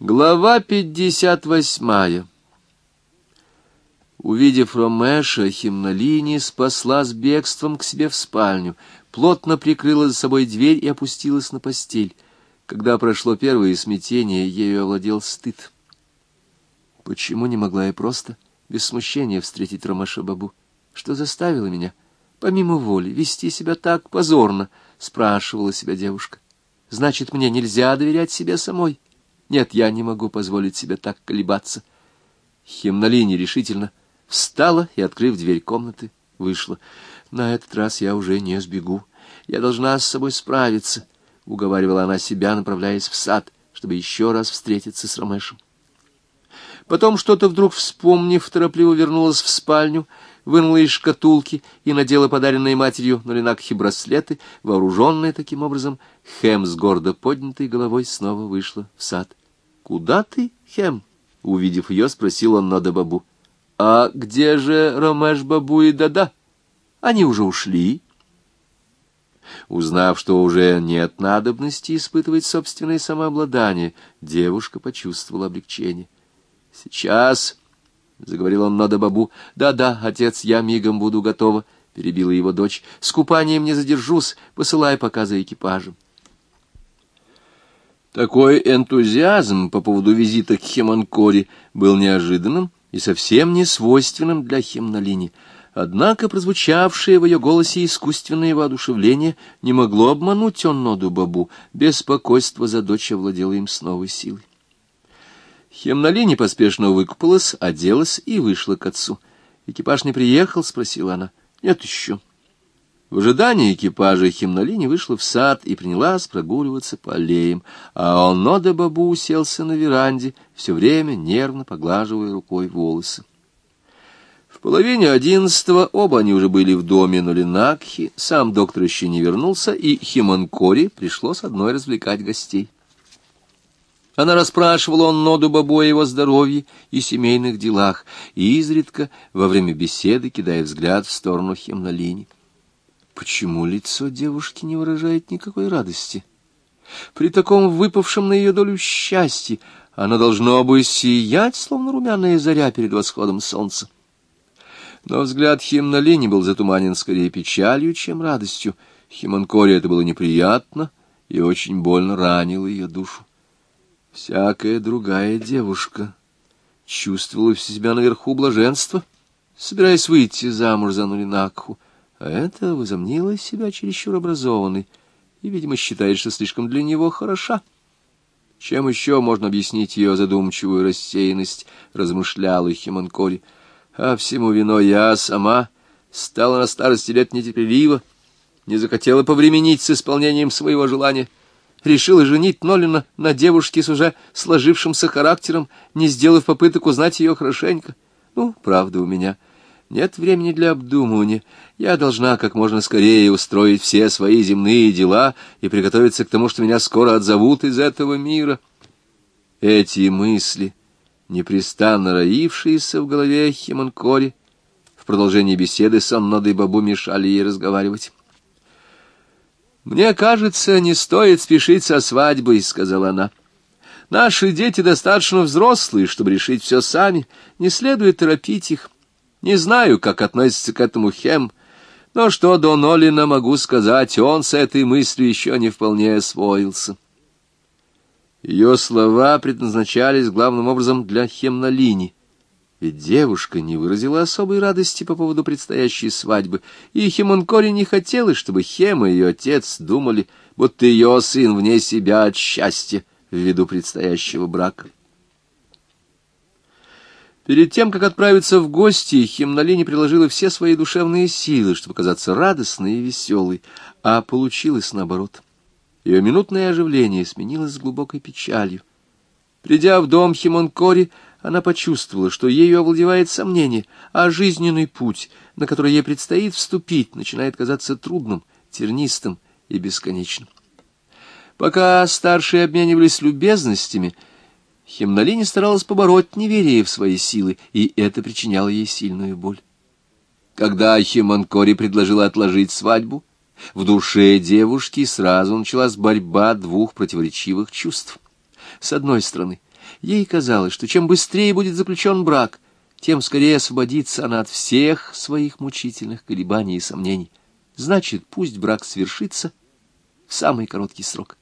Глава пятьдесят восьмая Увидев Ромеша, Химнолини спасла с бегством к себе в спальню, плотно прикрыла за собой дверь и опустилась на постель. Когда прошло первое смятение, ею овладел стыд. Почему не могла я просто, без смущения, встретить Ромеша Бабу? Что заставило меня, помимо воли, вести себя так позорно, спрашивала себя девушка. Значит, мне нельзя доверять себе самой. Нет, я не могу позволить себе так колебаться. Химнолиния решительно встала и, открыв дверь комнаты, вышла. На этот раз я уже не сбегу. Я должна с собой справиться, — уговаривала она себя, направляясь в сад, чтобы еще раз встретиться с Ромешем. Потом, что-то вдруг вспомнив, торопливо вернулась в спальню, вынула из шкатулки и надела подаренные матерью на Ленакхе браслеты, вооруженная таким образом, Хэм с гордо поднятой головой снова вышла в сад. — Куда ты, Хэм? — увидев ее, спросил он Нода Бабу. — А где же Ромеш Бабу и Дада? Они уже ушли. Узнав, что уже нет надобности испытывать собственное самообладание, девушка почувствовала облегчение. — Сейчас... — заговорил он Нода Бабу. «Да-да, отец, я мигом буду готова», — перебила его дочь. «С купанием не задержусь, посылай пока за экипажем». Такой энтузиазм по поводу визита к Хеманкоре был неожиданным и совсем не свойственным для Хемнолини. Однако прозвучавшее в ее голосе искусственное воодушевление не могло обмануть он Ноду Бабу. Беспокойство за дочь овладело им с новой силой. Хемнолини поспешно выкупалась, оделась и вышла к отцу. «Экипаж не приехал?» — спросила она. «Нет еще». В ожидании экипажа Химнолини вышла в сад и принялась прогуливаться по аллеям, а он Нода Бабу уселся на веранде, все время нервно поглаживая рукой волосы. В половине одиннадцатого оба они уже были в доме Нолинакхи, сам доктор еще не вернулся, и Химанкори пришлось одной развлекать гостей. Она расспрашивала он Ноду Бабу о его здоровье и семейных делах, и изредка во время беседы кидая взгляд в сторону Хемнолини. Почему лицо девушки не выражает никакой радости? При таком выпавшем на ее долю счастье она должно бы сиять, словно румяная заря перед восходом солнца. Но взгляд Химнолини был затуманен скорее печалью, чем радостью. Химанкоре это было неприятно и очень больно ранило ее душу. Всякая другая девушка чувствовала в себя наверху блаженства, собираясь выйти замуж за Нуринакху, а это возомнила себя чересчур образованной и, видимо, считает, что слишком для него хороша. Чем еще можно объяснить ее задумчивую рассеянность, размышляла Химанкори. А всему виной я сама стала на старости лет нетерпелива, не захотела повременить с исполнением своего желания — решила женить Нолина на девушке с уже сложившимся характером, не сделав попыток узнать ее хорошенько. Ну, правда у меня. Нет времени для обдумывания. Я должна как можно скорее устроить все свои земные дела и приготовиться к тому, что меня скоро отзовут из этого мира. Эти мысли, непрестанно роившиеся в голове Химанкори, в продолжении беседы с Аннодой Бабу мешали ей разговаривать. «Мне кажется, не стоит спешить со свадьбой», — сказала она. «Наши дети достаточно взрослые, чтобы решить все сами. Не следует торопить их. Не знаю, как относится к этому Хем, но что до Нолина могу сказать, он с этой мыслью еще не вполне освоился». Ее слова предназначались главным образом для Хемнолини — ведь девушка не выразила особой радости по поводу предстоящей свадьбы, и Химонкори не хотелось, чтобы Хема и ее отец думали, будто ее сын вне себя от счастья ввиду предстоящего брака. Перед тем, как отправиться в гости, Химнолини приложила все свои душевные силы, чтобы казаться радостной и веселой, а получилось наоборот. Ее минутное оживление сменилось глубокой печалью. Придя в дом Химонкори, она почувствовала, что ею овладевает сомнение, а жизненный путь, на который ей предстоит вступить, начинает казаться трудным, тернистым и бесконечным. Пока старшие обменивались любезностями, Химнолине старалась побороть неверие в свои силы, и это причиняло ей сильную боль. Когда Химанкори предложила отложить свадьбу, в душе девушки сразу началась борьба двух противоречивых чувств. С одной стороны, Ей казалось, что чем быстрее будет заключен брак, тем скорее освободится она от всех своих мучительных колебаний и сомнений. Значит, пусть брак свершится в самый короткий срок.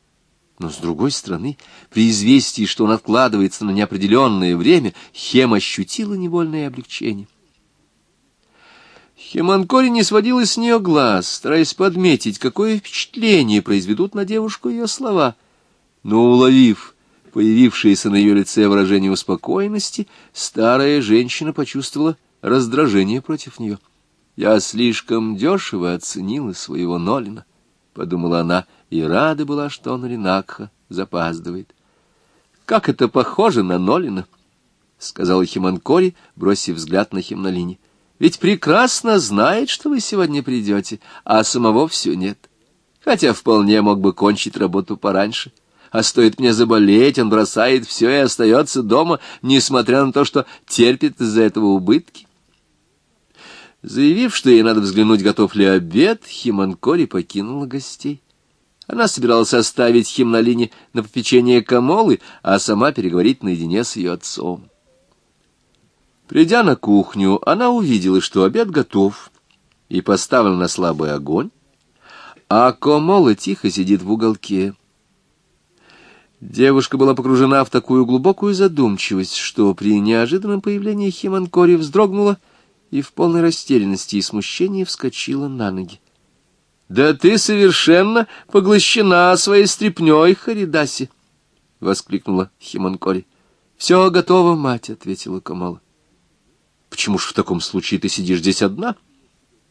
Но, с другой стороны, при известии, что он откладывается на неопределенное время, Хем ощутила невольное облегчение. Хеманкори не сводила с нее глаз, стараясь подметить, какое впечатление произведут на девушку ее слова. Но, уловив появившееся на ее лице выражение успокоенности, старая женщина почувствовала раздражение против нее. «Я слишком дешево оценила своего Нолина», — подумала она, и рада была, что он Ринакха запаздывает. «Как это похоже на Нолина!» — сказала Химанкори, бросив взгляд на Химнолине. «Ведь прекрасно знает, что вы сегодня придете, а самого все нет. Хотя вполне мог бы кончить работу пораньше» а стоит мне заболеть, он бросает все и остается дома, несмотря на то, что терпит из-за этого убытки. Заявив, что ей надо взглянуть, готов ли обед, Химанкори покинула гостей. Она собиралась оставить Химнолине на попечение Камолы, а сама переговорить наедине с ее отцом. Придя на кухню, она увидела, что обед готов и поставлен на слабый огонь, а Камола тихо сидит в уголке. Девушка была погружена в такую глубокую задумчивость, что при неожиданном появлении Химанкори вздрогнула и в полной растерянности и смущении вскочила на ноги. — Да ты совершенно поглощена своей стряпнёй, Харидаси! — воскликнула Химанкори. — Все готово, мать, — ответила Камала. — Почему ж в таком случае ты сидишь здесь одна? —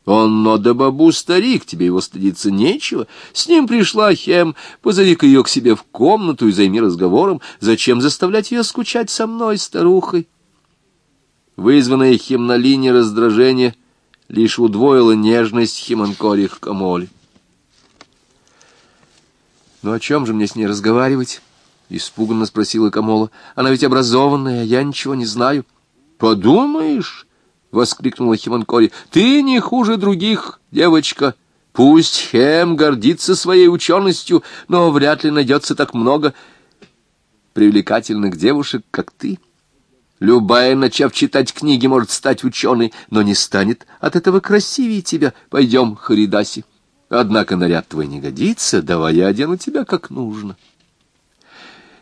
он, но да бабу старик, тебе его стыдиться нечего. С ним пришла Хем, позови-ка ее к себе в комнату и займи разговором. Зачем заставлять ее скучать со мной, старухой? Вызванное Хемнолине раздражение лишь удвоило нежность Химанкори к Камоле. «Ну о чем же мне с ней разговаривать?» — испуганно спросила Камола. «Она ведь образованная, я ничего не знаю». «Подумаешь!» — воскликнула Химанкори. — Ты не хуже других, девочка. Пусть Хем гордится своей ученостью, но вряд ли найдется так много привлекательных девушек, как ты. Любая, начав читать книги, может стать ученой, но не станет от этого красивее тебя. Пойдем, Харидаси. Однако наряд твой не годится, давай я одену тебя как нужно.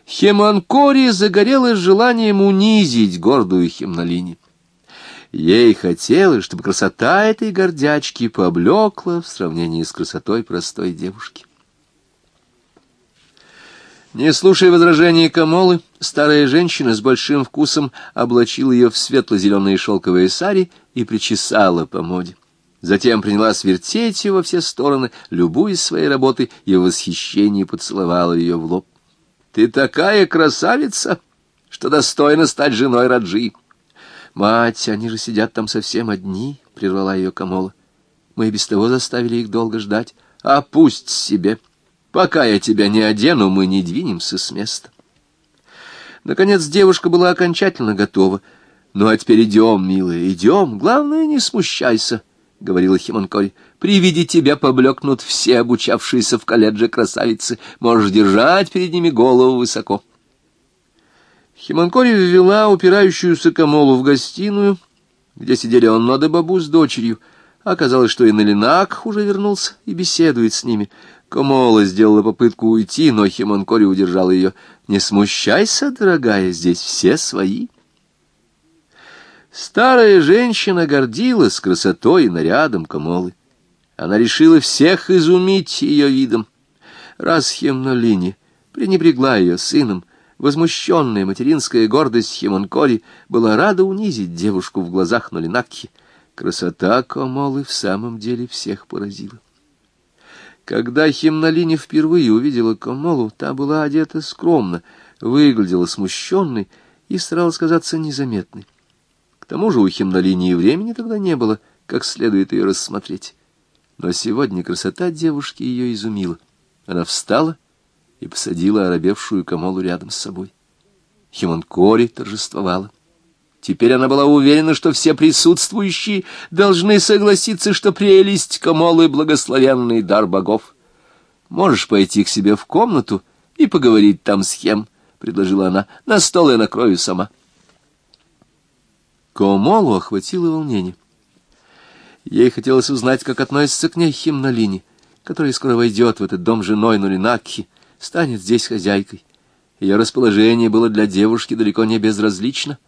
Хеманкори загорелась желанием унизить гордую Хемнолини. Ей хотелось, чтобы красота этой гордячки поблекла в сравнении с красотой простой девушки. Не слушая возражений Камолы, старая женщина с большим вкусом облачила ее в светло-зеленые шелковые сари и причесала по моде. Затем приняла свертеть ее во все стороны, любуясь своей работой, и в восхищении поцеловала ее в лоб. — Ты такая красавица, что достойна стать женой Раджи! «Мать, они же сидят там совсем одни», — прервала ее Камола. «Мы и без того заставили их долго ждать. А пусть себе. Пока я тебя не одену, мы не двинемся с места». Наконец девушка была окончательно готова. «Ну, а теперь идем, милая, идем. Главное, не смущайся», — говорила Химонкори. «При виде тебя поблекнут все обучавшиеся в колледже красавицы. Можешь держать перед ними голову высоко». Химанкори ввела упирающуюся Камолу в гостиную, где сидели он да Бабу с дочерью. Оказалось, что и Налинак уже вернулся и беседует с ними. Камола сделала попытку уйти, но Химанкори удержала ее. «Не смущайся, дорогая, здесь все свои». Старая женщина гордилась красотой и нарядом Камолы. Она решила всех изумить ее видом. Раз Хемнолине пренебрегла ее сыном, Возмущенная материнская гордость Химонкори была рада унизить девушку в глазах Нолинакхи. Красота Комолы в самом деле всех поразила. Когда Химнолине впервые увидела Комолу, та была одета скромно, выглядела смущенной и старалась казаться незаметной. К тому же у Химнолини и времени тогда не было, как следует ее рассмотреть. Но сегодня красота девушки ее изумила. Она встала и посадила оробевшую Камолу рядом с собой. Химонкори торжествовала. Теперь она была уверена, что все присутствующие должны согласиться, что прелесть Камолы — благословенный дар богов. Можешь пойти к себе в комнату и поговорить там с Хем, предложила она. «На стол я накрою сама». Комолу охватило волнение. Ей хотелось узнать, как относится к ней Химнолини, которая скоро войдет в этот дом женой Нуринакхи, станет здесь хозяйкой. Ее расположение было для девушки далеко не безразлично.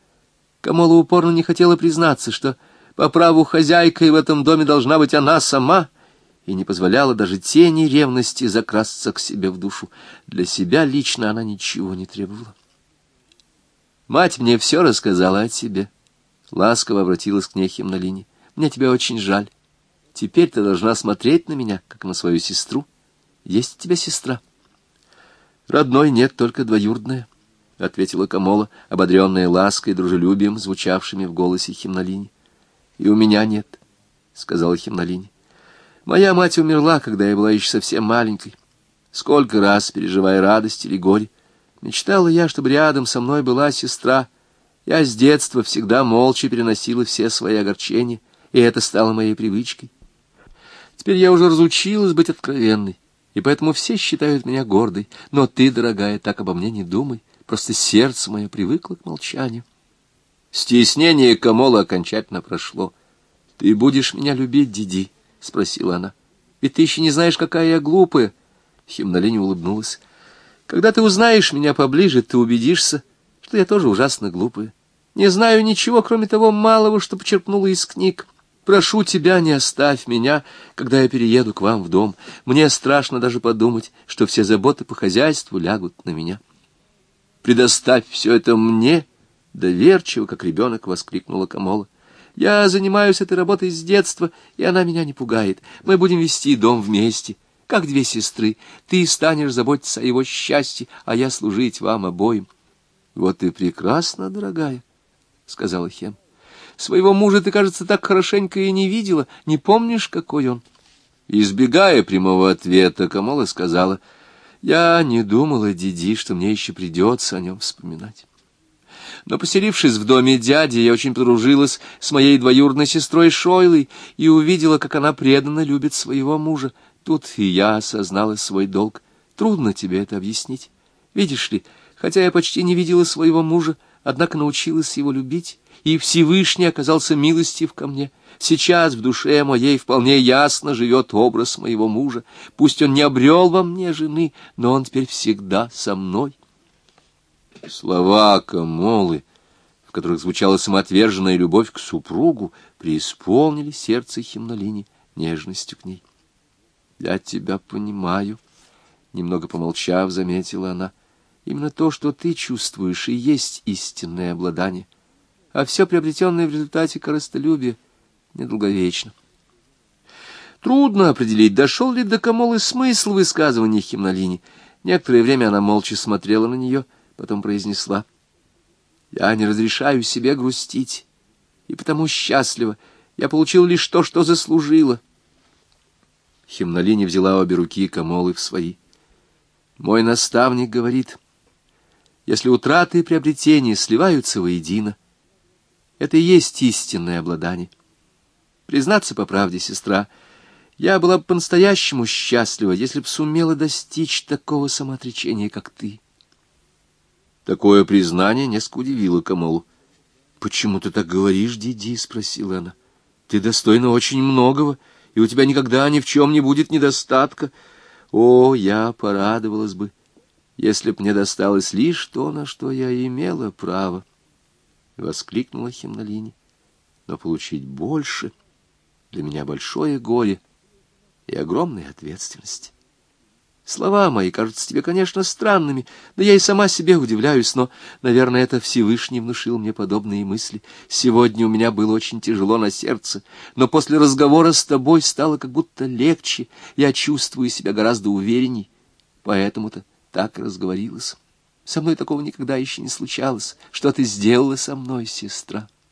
Камола упорно не хотела признаться, что по праву хозяйкой в этом доме должна быть она сама, и не позволяла даже тени ревности закрасться к себе в душу. Для себя лично она ничего не требовала. «Мать мне все рассказала о тебе», — ласково обратилась к ней Химнолине. «Мне тебя очень жаль. Теперь ты должна смотреть на меня, как на свою сестру. Есть у тебя сестра?» «Родной нет, только двоюродная», — ответила Камола, ободренная лаской и дружелюбием, звучавшими в голосе Химнолини. «И у меня нет», — сказала Химнолини. «Моя мать умерла, когда я была еще совсем маленькой. Сколько раз, переживая радость или горе, мечтала я, чтобы рядом со мной была сестра. Я с детства всегда молча переносила все свои огорчения, и это стало моей привычкой. Теперь я уже разучилась быть откровенной и поэтому все считают меня гордой. Но ты, дорогая, так обо мне не думай, просто сердце мое привыкло к молчанию. Стеснение Камола окончательно прошло. — Ты будешь меня любить, Диди? — спросила она. — Ведь ты еще не знаешь, какая я глупая. Химнолине улыбнулась. — Когда ты узнаешь меня поближе, ты убедишься, что я тоже ужасно глупая. Не знаю ничего, кроме того малого, что почерпнула из книг. Прошу тебя, не оставь меня, когда я перееду к вам в дом. Мне страшно даже подумать, что все заботы по хозяйству лягут на меня. Предоставь все это мне, доверчиво, как ребенок, воскликнула Камола. Я занимаюсь этой работой с детства, и она меня не пугает. Мы будем вести дом вместе, как две сестры. Ты станешь заботиться о его счастье, а я служить вам обоим. — Вот и прекрасно, дорогая, — сказала Хем. Своего мужа ты, кажется, так хорошенько и не видела. Не помнишь, какой он?» Избегая прямого ответа, Камола сказала, «Я не думала, Диди, что мне еще придется о нем вспоминать». Но, поселившись в доме дяди, я очень подружилась с моей двоюродной сестрой Шойлой и увидела, как она преданно любит своего мужа. Тут и я осознала свой долг. Трудно тебе это объяснить. Видишь ли, хотя я почти не видела своего мужа, однако научилась его любить и Всевышний оказался милостив ко мне. Сейчас в душе моей вполне ясно живет образ моего мужа. Пусть он не обрел во мне жены, но он теперь всегда со мной. Слова Камолы, в которых звучала самоотверженная любовь к супругу, преисполнили сердце Химнолини нежностью к ней. «Я тебя понимаю», — немного помолчав, заметила она. «Именно то, что ты чувствуешь, и есть истинное обладание» а все приобретенное в результате корыстолюбия недолговечно. Трудно определить, дошел ли до Камолы смысл высказывания Химнолини. Некоторое время она молча смотрела на нее, потом произнесла. «Я не разрешаю себе грустить, и потому счастлива. Я получил лишь то, что заслужила». Химнолини взяла обе руки Камолы в свои. «Мой наставник говорит, если утраты и приобретения сливаются воедино, это и есть истинное обладание. Признаться по правде, сестра, я была бы по-настоящему счастлива, если б сумела достичь такого самоотречения, как ты. Такое признание несколько удивило Камолу. — Почему ты так говоришь, Диди? — спросила она. — Ты достойна очень многого, и у тебя никогда ни в чем не будет недостатка. О, я порадовалась бы, если б мне досталось лишь то, на что я имела право. —— воскликнула Химнолини. «Но получить больше для меня большое горе и огромная ответственность. Слова мои кажутся тебе, конечно, странными, да я и сама себе удивляюсь, но, наверное, это Всевышний внушил мне подобные мысли. Сегодня у меня было очень тяжело на сердце, но после разговора с тобой стало как будто легче, я чувствую себя гораздо уверенней, поэтому-то так разговорилась». Со мной такого никогда еще не случалось. Что ты сделала со мной, сестра?